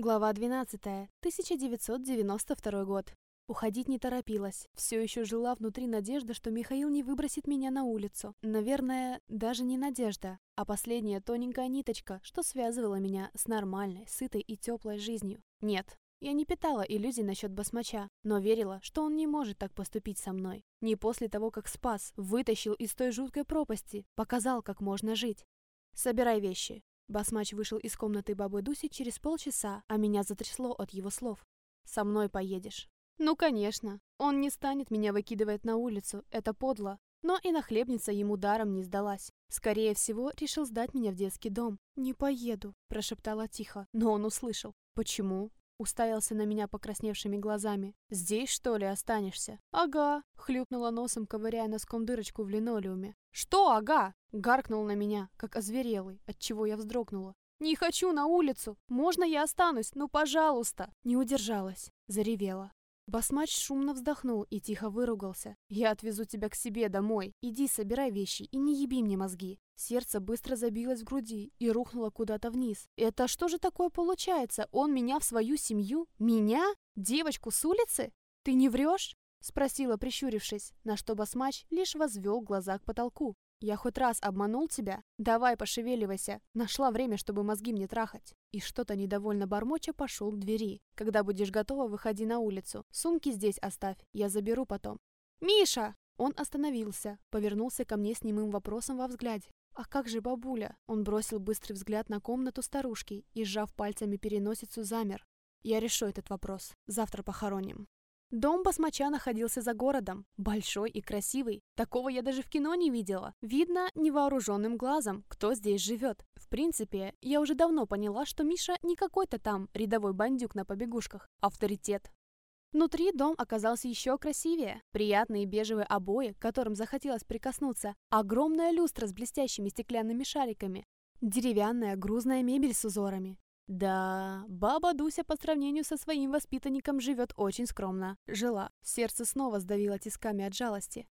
Глава 12. 1992 год. Уходить не торопилась. Все еще жила внутри надежда, что Михаил не выбросит меня на улицу. Наверное, даже не надежда, а последняя тоненькая ниточка, что связывала меня с нормальной, сытой и теплой жизнью. Нет, я не питала иллюзий насчет басмача, но верила, что он не может так поступить со мной. Не после того, как спас, вытащил из той жуткой пропасти, показал, как можно жить. «Собирай вещи. Басмач вышел из комнаты бабы Дуси через полчаса, а меня затрясло от его слов. «Со мной поедешь». Ну, конечно. Он не станет меня выкидывать на улицу, это подло. Но и нахлебница ему даром не сдалась. Скорее всего, решил сдать меня в детский дом. «Не поеду», – прошептала тихо, но он услышал. «Почему?» Уставился на меня покрасневшими глазами. «Здесь, что ли, останешься?» «Ага», — хлюпнула носом, ковыряя носком дырочку в линолеуме. «Что ага?» — гаркнул на меня, как озверелый, отчего я вздрогнула. «Не хочу на улицу! Можно я останусь? Ну, пожалуйста!» Не удержалась, заревела. Басмач шумно вздохнул и тихо выругался. «Я отвезу тебя к себе домой. Иди, собирай вещи и не еби мне мозги». Сердце быстро забилось в груди и рухнуло куда-то вниз. «Это что же такое получается? Он меня в свою семью? Меня? Девочку с улицы? Ты не врешь?» Спросила, прищурившись, на что Басмач лишь возвел глаза к потолку. «Я хоть раз обманул тебя? Давай, пошевеливайся. Нашла время, чтобы мозги мне трахать». И что-то недовольно бормоча пошел к двери. «Когда будешь готова, выходи на улицу. Сумки здесь оставь, я заберу потом». «Миша!» Он остановился, повернулся ко мне с немым вопросом во взгляде. «А как же бабуля?» Он бросил быстрый взгляд на комнату старушки и, сжав пальцами переносицу, замер. «Я решу этот вопрос. Завтра похороним». Дом басмача находился за городом, большой и красивый. Такого я даже в кино не видела. Видно невооруженным глазом, кто здесь живет. В принципе, я уже давно поняла, что Миша не какой-то там рядовой бандюк на побегушках. Авторитет. Внутри дом оказался еще красивее. Приятные бежевые обои, к которым захотелось прикоснуться. Огромная люстра с блестящими стеклянными шариками. Деревянная грузная мебель с узорами. Да, баба Дуся по сравнению со своим воспитанником живет очень скромно. Жила. Сердце снова сдавило тисками от жалости.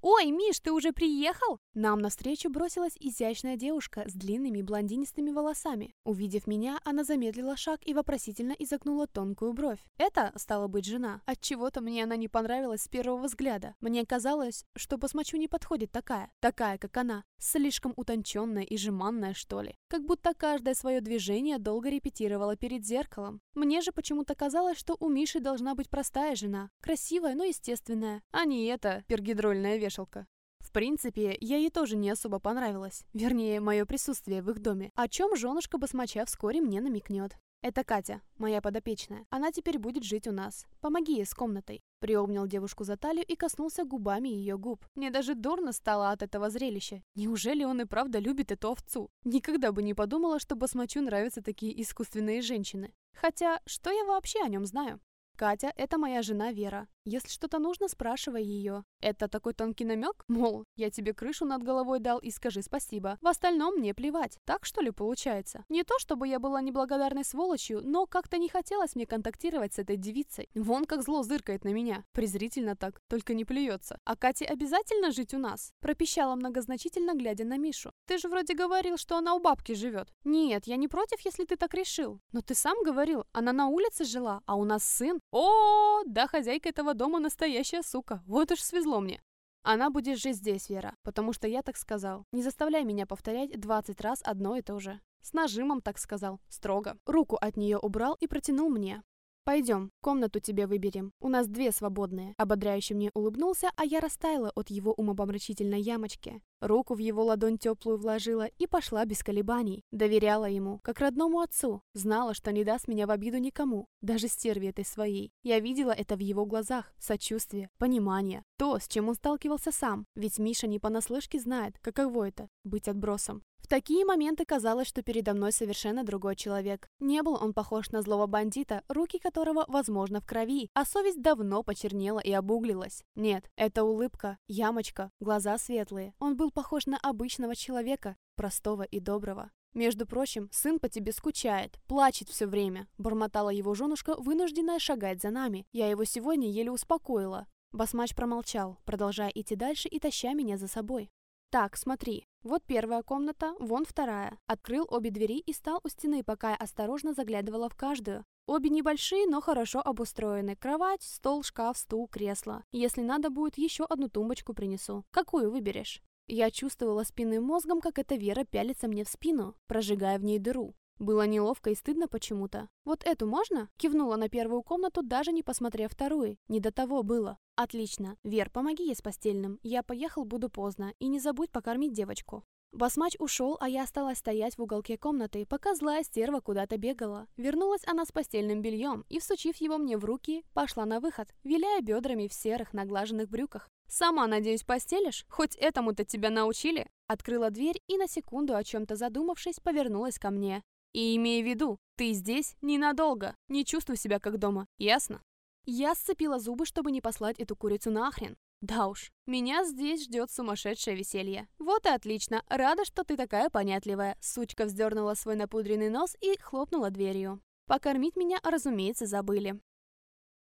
«Ой, Миш, ты уже приехал?» Нам навстречу бросилась изящная девушка с длинными блондинистыми волосами. Увидев меня, она замедлила шаг и вопросительно изогнула тонкую бровь. Это, стала быть, жена. От чего то мне она не понравилась с первого взгляда. Мне казалось, что посмочу не подходит такая. Такая, как она. Слишком утонченная и жеманная, что ли. Как будто каждое свое движение долго репетировала перед зеркалом. Мне же почему-то казалось, что у Миши должна быть простая жена. Красивая, но естественная. А не эта пергидрольная вещь вешалка. В принципе, я ей тоже не особо понравилась. Вернее, мое присутствие в их доме. О чем женушка басмача вскоре мне намекнет. «Это Катя, моя подопечная. Она теперь будет жить у нас. Помоги ей с комнатой». Приобнял девушку за талию и коснулся губами ее губ. Мне даже дурно стало от этого зрелища. Неужели он и правда любит эту овцу? Никогда бы не подумала, что басмачу нравятся такие искусственные женщины. Хотя, что я вообще о нем знаю? Катя – это моя жена Вера. Если что-то нужно, спрашивай ее. Это такой тонкий намек? Мол, я тебе крышу над головой дал и скажи спасибо. В остальном мне плевать. Так что ли получается? Не то, чтобы я была неблагодарной сволочью, но как-то не хотелось мне контактировать с этой девицей. Вон как зло зыркает на меня. Презрительно так, только не плюется. А Кате обязательно жить у нас? Пропищала многозначительно, глядя на Мишу. Ты же вроде говорил, что она у бабки живет. Нет, я не против, если ты так решил. Но ты сам говорил, она на улице жила, а у нас сын. О, да, хозяйка этого дома настоящая сука. Вот уж свезло мне. Она будет жить здесь, Вера, потому что я так сказал. Не заставляй меня повторять 20 раз одно и то же. С нажимом так сказал, строго. Руку от нее убрал и протянул мне. «Пойдем, комнату тебе выберем. У нас две свободные». Ободряюще мне улыбнулся, а я растаяла от его умопомрачительной ямочки. Руку в его ладонь теплую вложила и пошла без колебаний. Доверяла ему, как родному отцу. Знала, что не даст меня в обиду никому, даже стерве этой своей. Я видела это в его глазах. Сочувствие, понимание. То, с чем он сталкивался сам. Ведь Миша не понаслышке знает, каково это — быть отбросом. В такие моменты казалось, что передо мной совершенно другой человек. Не был он похож на злого бандита, руки которого, возможно, в крови, а совесть давно почернела и обуглилась. Нет, это улыбка, ямочка, глаза светлые. Он был похож на обычного человека, простого и доброго. «Между прочим, сын по тебе скучает, плачет все время», — бормотала его женушка, вынужденная шагать за нами. Я его сегодня еле успокоила. Басмач промолчал, продолжая идти дальше и таща меня за собой. Так, смотри. Вот первая комната, вон вторая. Открыл обе двери и стал у стены, пока я осторожно заглядывала в каждую. Обе небольшие, но хорошо обустроены. Кровать, стол, шкаф, стул, кресло. Если надо будет, еще одну тумбочку принесу. Какую выберешь? Я чувствовала спинным мозгом, как эта Вера пялится мне в спину, прожигая в ней дыру. Было неловко и стыдно почему-то. «Вот эту можно?» Кивнула на первую комнату, даже не посмотрев вторую. Не до того было. «Отлично. Вер, помоги ей с постельным. Я поехал, буду поздно. И не забудь покормить девочку». Басмач ушел, а я осталась стоять в уголке комнаты, пока злая стерва куда-то бегала. Вернулась она с постельным бельем и, всучив его мне в руки, пошла на выход, виляя бедрами в серых наглаженных брюках. «Сама, надеюсь, постелишь? Хоть этому-то тебя научили?» Открыла дверь и на секунду, о чем-то задумавшись, повернулась ко мне. И имей в виду, ты здесь ненадолго, не чувствуй себя как дома, ясно? Я сцепила зубы, чтобы не послать эту курицу нахрен. Да уж, меня здесь ждет сумасшедшее веселье. Вот и отлично, рада, что ты такая понятливая. Сучка вздернула свой напудренный нос и хлопнула дверью. Покормить меня, разумеется, забыли.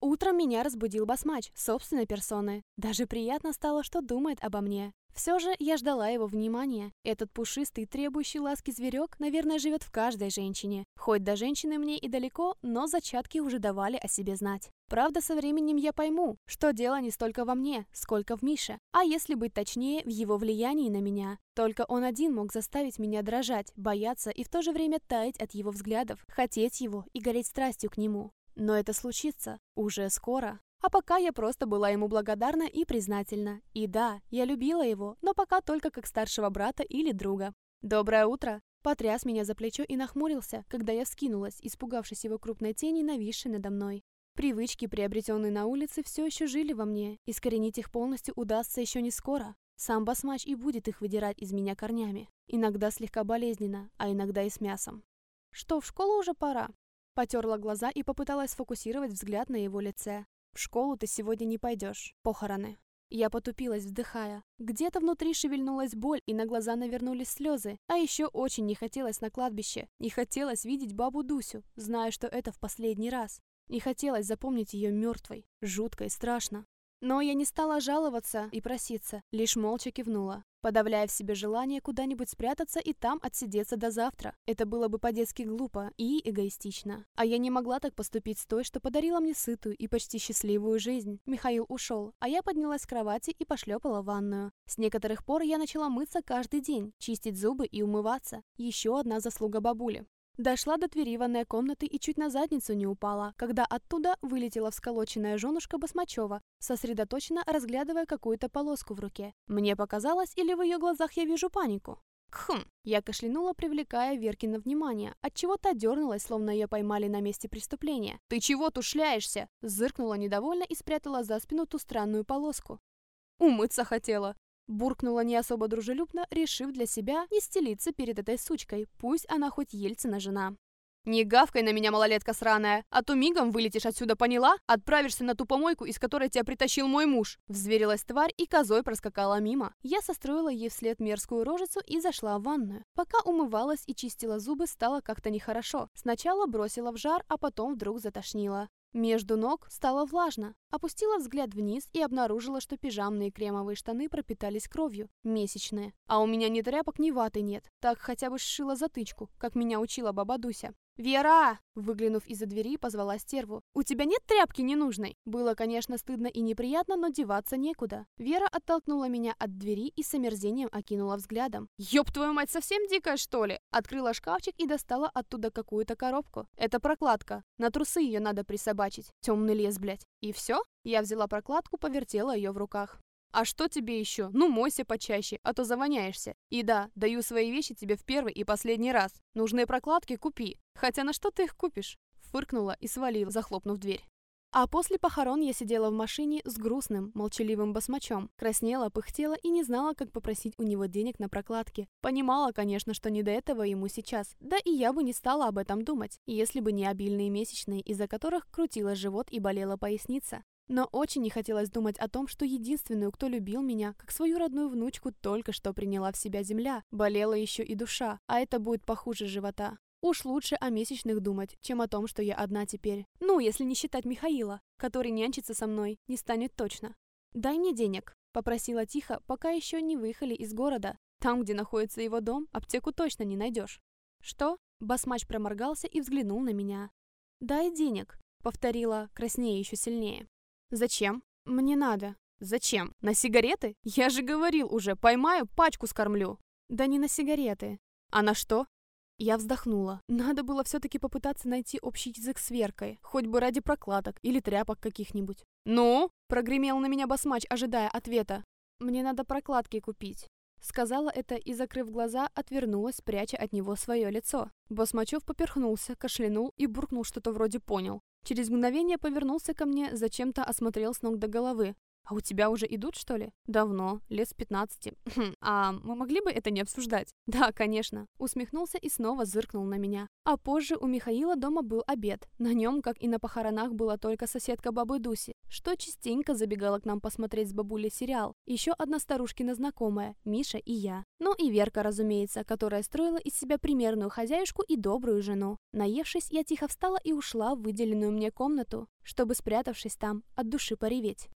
Утром меня разбудил басмач, собственной персоны. Даже приятно стало, что думает обо мне. Все же я ждала его внимания. Этот пушистый, требующий ласки зверек, наверное, живет в каждой женщине. Хоть до женщины мне и далеко, но зачатки уже давали о себе знать. Правда, со временем я пойму, что дело не столько во мне, сколько в Мише. А если быть точнее, в его влиянии на меня. Только он один мог заставить меня дрожать, бояться и в то же время таять от его взглядов, хотеть его и гореть страстью к нему. Но это случится уже скоро. А пока я просто была ему благодарна и признательна. И да, я любила его, но пока только как старшего брата или друга. «Доброе утро!» Потряс меня за плечо и нахмурился, когда я вскинулась, испугавшись его крупной тени, нависшей надо мной. Привычки, приобретенные на улице, все еще жили во мне. Искоренить их полностью удастся еще не скоро. Сам басмач и будет их выдирать из меня корнями. Иногда слегка болезненно, а иногда и с мясом. «Что, в школу уже пора?» Потерла глаза и попыталась сфокусировать взгляд на его лице. В школу ты сегодня не пойдешь. Похороны. Я потупилась, вздыхая. Где-то внутри шевельнулась боль, и на глаза навернулись слезы. А еще очень не хотелось на кладбище. Не хотелось видеть бабу Дусю, зная, что это в последний раз. Не хотелось запомнить ее мертвой. Жутко и страшно. Но я не стала жаловаться и проситься, лишь молча кивнула, подавляя в себе желание куда-нибудь спрятаться и там отсидеться до завтра. Это было бы по-детски глупо и эгоистично. А я не могла так поступить с той, что подарила мне сытую и почти счастливую жизнь. Михаил ушел, а я поднялась с кровати и пошлепала в ванную. С некоторых пор я начала мыться каждый день, чистить зубы и умываться. Еще одна заслуга бабули. Дошла до двери ванной комнаты и чуть на задницу не упала, когда оттуда вылетела всколоченная женушка Басмачева, сосредоточенно разглядывая какую-то полоску в руке. Мне показалось, или в ее глазах я вижу панику. Кхм. Я кашлянула, привлекая Веркина внимание. Отчего та дернулась, словно ее поймали на месте преступления. «Ты чего тут шляешься?» Зыркнула недовольно и спрятала за спину ту странную полоску. «Умыться хотела», Буркнула не особо дружелюбно, решив для себя не стелиться перед этой сучкой, пусть она хоть Ельцина жена. «Не гавкай на меня, малолетка сраная, а то мигом вылетишь отсюда, поняла? Отправишься на ту помойку, из которой тебя притащил мой муж!» Взверилась тварь и козой проскакала мимо. Я состроила ей вслед мерзкую рожицу и зашла в ванную. Пока умывалась и чистила зубы, стало как-то нехорошо. Сначала бросила в жар, а потом вдруг затошнило. Между ног стало влажно. Опустила взгляд вниз и обнаружила, что пижамные кремовые штаны пропитались кровью. Месячные. А у меня ни тряпок, ни ваты нет. Так хотя бы сшила затычку, как меня учила баба Дуся. «Вера!» Выглянув из-за двери, позвала стерву. «У тебя нет тряпки ненужной?» Было, конечно, стыдно и неприятно, но деваться некуда. Вера оттолкнула меня от двери и с омерзением окинула взглядом. «Ёб твою мать, совсем дикая, что ли?» Открыла шкафчик и достала оттуда какую-то коробку. «Это прокладка. На трусы ее надо присобачить. Темный лес, блядь. И все?» Я взяла прокладку, повертела ее в руках. А что тебе еще? Ну, мойся почаще, а то завоняешься. И да, даю свои вещи тебе в первый и последний раз. Нужные прокладки купи. Хотя на что ты их купишь? Фыркнула и свалила, захлопнув дверь. А после похорон я сидела в машине с грустным, молчаливым басмачом. Краснела, пыхтела и не знала, как попросить у него денег на прокладки. Понимала, конечно, что не до этого ему сейчас. Да и я бы не стала об этом думать, если бы не обильные месячные, из-за которых крутила живот и болела поясница. Но очень не хотелось думать о том, что единственную, кто любил меня, как свою родную внучку, только что приняла в себя земля. Болела еще и душа, а это будет похуже живота. Уж лучше о месячных думать, чем о том, что я одна теперь. Ну, если не считать Михаила, который нянчится со мной, не станет точно. «Дай мне денег», — попросила тихо, пока еще не выехали из города. Там, где находится его дом, аптеку точно не найдешь. «Что?» — басмач проморгался и взглянул на меня. «Дай денег», — повторила, краснее еще сильнее. «Зачем?» «Мне надо». «Зачем? На сигареты? Я же говорил уже, поймаю, пачку скормлю». «Да не на сигареты». «А на что?» Я вздохнула. Надо было все-таки попытаться найти общий язык с Веркой, хоть бы ради прокладок или тряпок каких-нибудь. «Ну?» — прогремел на меня басмач, ожидая ответа. «Мне надо прокладки купить». Сказала это и, закрыв глаза, отвернулась, пряча от него свое лицо. Басмачев поперхнулся, кашлянул и буркнул что-то вроде «понял». Через мгновение повернулся ко мне, зачем-то осмотрел с ног до головы. «А у тебя уже идут, что ли?» «Давно, лет с пятнадцати. Хм, а мы могли бы это не обсуждать?» «Да, конечно». Усмехнулся и снова зыркнул на меня. А позже у Михаила дома был обед. На нем, как и на похоронах, была только соседка бабы Дуси, что частенько забегала к нам посмотреть с бабулей сериал. Еще одна старушкина знакомая, Миша и я. Ну и Верка, разумеется, которая строила из себя примерную хозяюшку и добрую жену. Наевшись, я тихо встала и ушла в выделенную мне комнату, чтобы, спрятавшись там, от души пореветь.